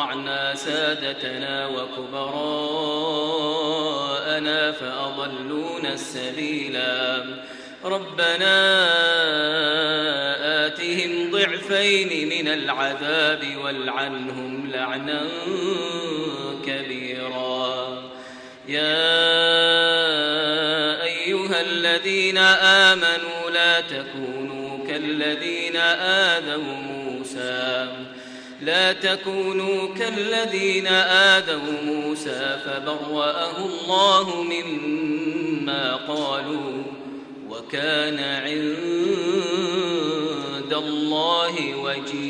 أطعنا سادتنا وكبراءنا فأضلونا السبيلا. ربنا آتهم ضعفين من العذاب والعنهم لعنا كبيرا. يا أيها الذين آمنوا لا تكونوا كالذين آذوا موسى. لا تكونوا كالذين آذوا موسى فبرأه الله مما قالوا وكان عند الله وجيها